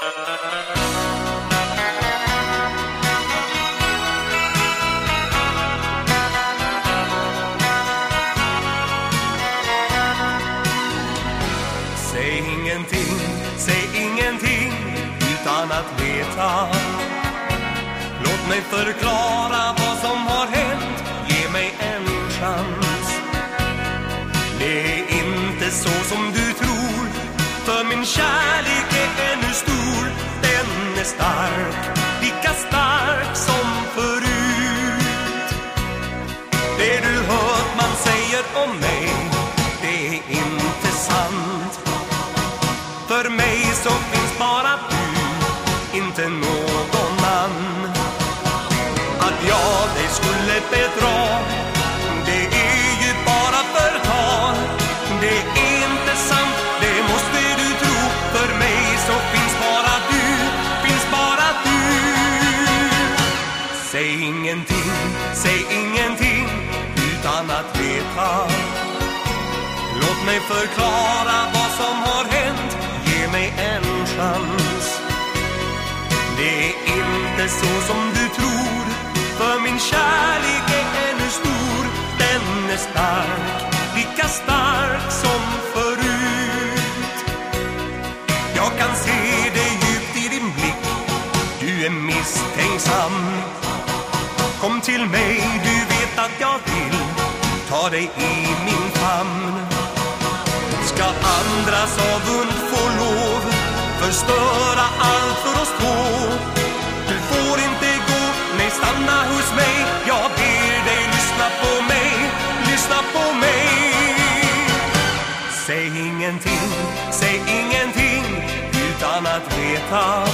Säg ingenting, säg ingenting utan att veta. Låt mig förklara vad som har hänt, ge mig en chans. Det är inte så som du tror, för min kärlek om mig, det är inte sant. För mig så finns bara du, inte någon annan. Att jag dig skulle bedra, det är ju bara förtal. Det är inte sant, det måste du tro. För mig så finns bara du, finns bara du. Säg ingenting, säg ingenting utan att veta. Låt mig förklara vad som har hänt, ge mig en chans. Det är inte så som du tror, för min kärlek är ännu stor. Den är stark, lika stark som förut. Jag kan se det djupt i din blick, du är misstänksam. Kom till mig, du vill att jag vill ta dig i min famn. Ska andras avund få lov förstöra allt för oss två? Du får inte gå, nej stanna hos mig. Jag ber dig lyssna på mig, lyssna på mig. Säg ingenting, säg ingenting utan att veta